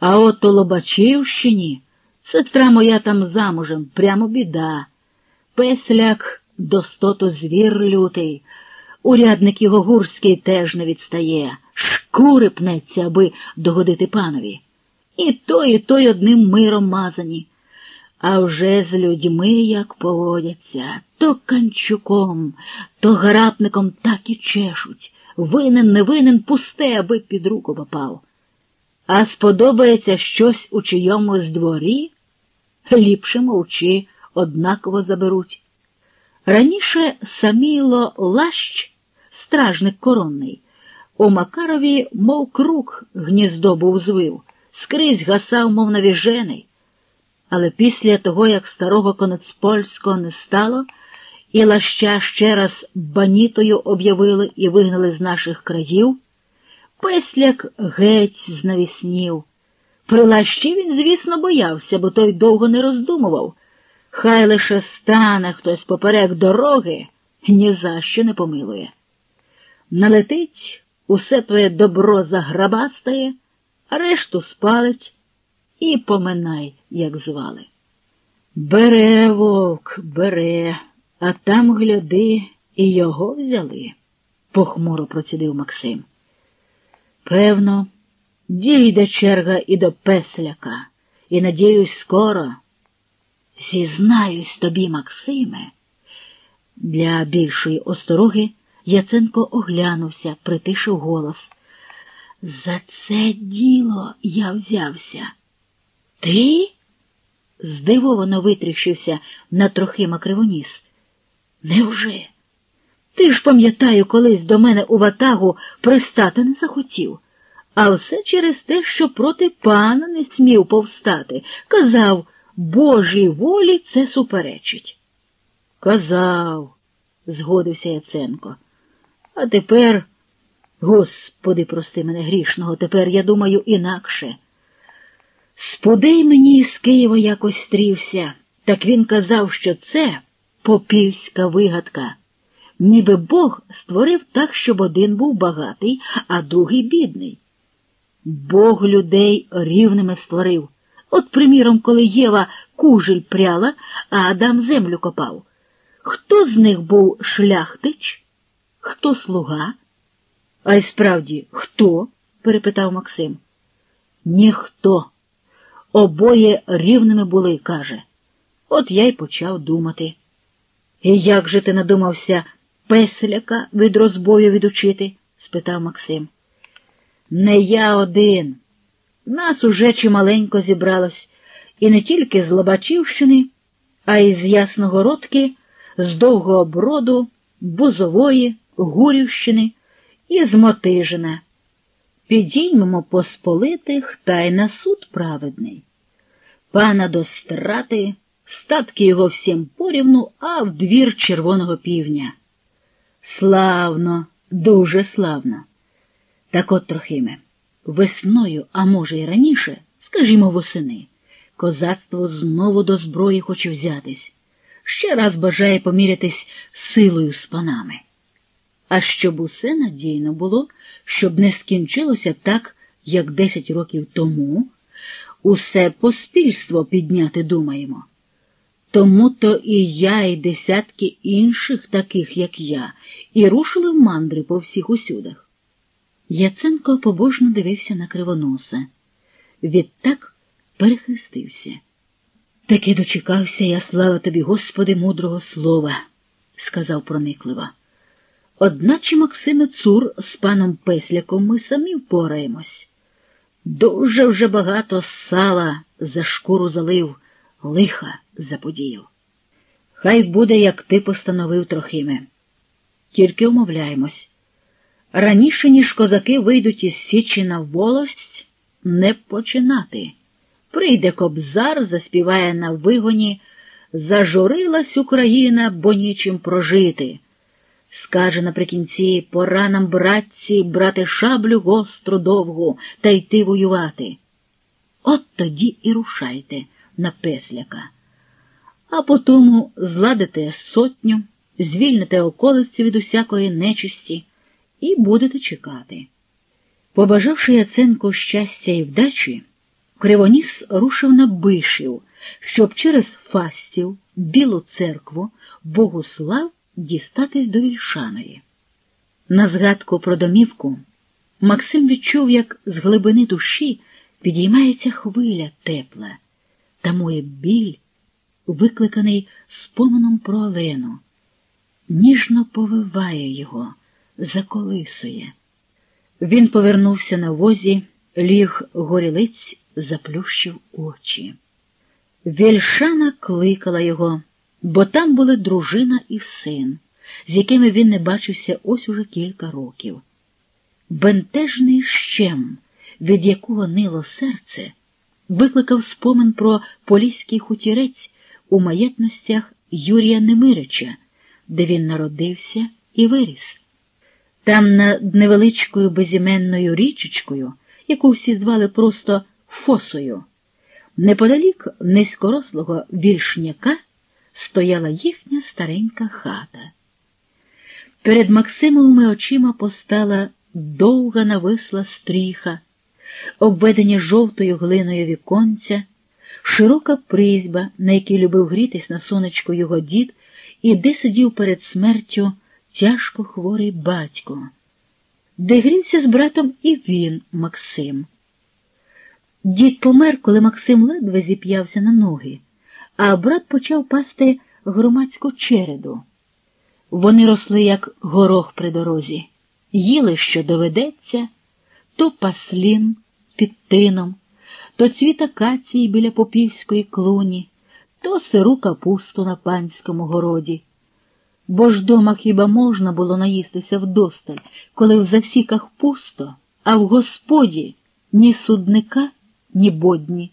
А от у Лобачівщині сестра моя там замужем, прямо біда. Песляк достото звір лютий, урядник його гурський теж не відстає, шкури пнеться, аби догодити панові. І той, і той одним миром мазані. А вже з людьми як поводяться, то канчуком, то грабником так і чешуть. Винен, не винен, пусте, аби під руку попав. А сподобається щось у чийомусь дворі, ліпше мовчи, однаково заберуть. Раніше саміло лащ, стражник коронний, у Макарові, мов круг гніздо був звив, скрізь гасав, мов навіжений. Але після того, як старого конецпольського не стало, і лаща ще раз банітою об'явили і вигнали з наших країв, песляк геть знавіснів. При лащі він, звісно, боявся, бо той довго не роздумував. Хай лише стане хтось поперек дороги, ні за що не помилує. Налетить, усе твоє добро заграбастає, а решту спалить і поминай, як звали. Бере вовк, бере, а там, гляди, і його взяли, похмуро процідив Максим. Певно, дійде черга і до песляка, і, надіюсь, скоро. Зізнаюсь тобі, Максиме. Для більшої остороги Яценко оглянувся, притишив голос. За це діло я взявся. Ти? здивовано витріщився на Трохима Кривоніс. Невже? Ти ж, пам'ятаю, колись до мене у ватагу пристати не захотів, а все через те, що проти пана не смів повстати. Казав, Божій волі це суперечить. Казав, згодився Яценко. А тепер, господи, прости мене грішного, тепер я думаю інакше. Сподей мені з Києва якось стрівся, так він казав, що це попівська вигадка. Ніби Бог створив так, щоб один був багатий, а другий бідний. Бог людей рівними створив. От, приміром, коли Єва кужель пряла, а Адам землю копав. Хто з них був шляхтич? Хто слуга? А й справді, хто? перепитав Максим. Ніхто. Обоє рівними були, каже. От я й почав думати. І як же ти надумався песляка від розбою відучити? спитав Максим. Не я один. Нас уже чималенько зібралось, і не тільки з Лобачівщини, а й з Ясногородки, з Довгого Броду, Бузової, Гурівщини і з Мотижина. Підіймемо посполитих та й на суд праведний. Пана до страти, статки його всім порівну, а в двір червоного півня. Славно, дуже славно. Так от, Трохиме, весною, а може, й раніше, скажімо, восени, козацтво знову до зброї хоче взятись, ще раз бажає помірятись силою з панами. А щоб усе надійно було, щоб не скінчилося так, як десять років тому, усе поспільство підняти думаємо. Тому то і я, і десятки інших, таких, як я, і рушили в мандри по всіх усюдах. Яценко побожно дивився на кривоноса. Відтак перехрестився. Таки дочекався я, слава тобі, Господи, мудрого слова, сказав проникливо. Одначе, Максиме Цур, з паном Песляком ми самі впораємось. Дуже вже багато сала за шкуру залив, лиха заподіяв. Хай буде, як ти постановив Трохиме. Тільки умовляємось. Раніше, ніж козаки вийдуть із Січі на волость, не починати. Прийде кобзар, заспіває на вигоні, зажурилась Україна, бо нічим прожити. Скаже наприкінці пора нам, братці, брати шаблю гостру довгу та йти воювати. От тоді і рушайте на песляка. А потому зладите сотню, звільните околиці від усякої нечисті і будете чекати. Побажавши Яценку щастя і вдачі, Кривоніс рушив на Бишів, щоб через Фастів, Білу церкву, Богослав дістатись до Вільшаної. На згадку про домівку Максим відчув, як з глибини душі підіймається хвиля тепла, тамує біль, викликаний споменом про Олену, ніжно повиває його, заколисує. Він повернувся на возі, ліг горілиць, заплющив очі. Вільшана кликала його, бо там були дружина і син, з якими він не бачився ось уже кілька років. Бентежний щем, від якого нило серце, викликав спомин про поліський хутірець у маєтностях Юрія Немирича, де він народився і виріс. Там над невеличкою безіменною річечкою, яку всі звали просто Фосою, неподалік низькорослого вільшняка стояла їхня старенька хата. Перед Максимовими очима постала довга нависла стріха, обведені жовтою глиною віконця, широка призьба, на якій любив грітись на сонечку його дід, і де сидів перед смертю тяжко хворий батько, де грівся з братом і він, Максим. Дід помер, коли Максим ледве зіп'явся на ноги, а брат почав пасти громадську череду. Вони росли, як горох при дорозі, їли, що доведеться, то паслін під тином, то цвіт акації біля попівської клуні, то сиру капусту на панському городі. Бо ж дома хіба можна було наїстися вдосталь, коли в засіках пусто, а в господі ні судника, ні бодні.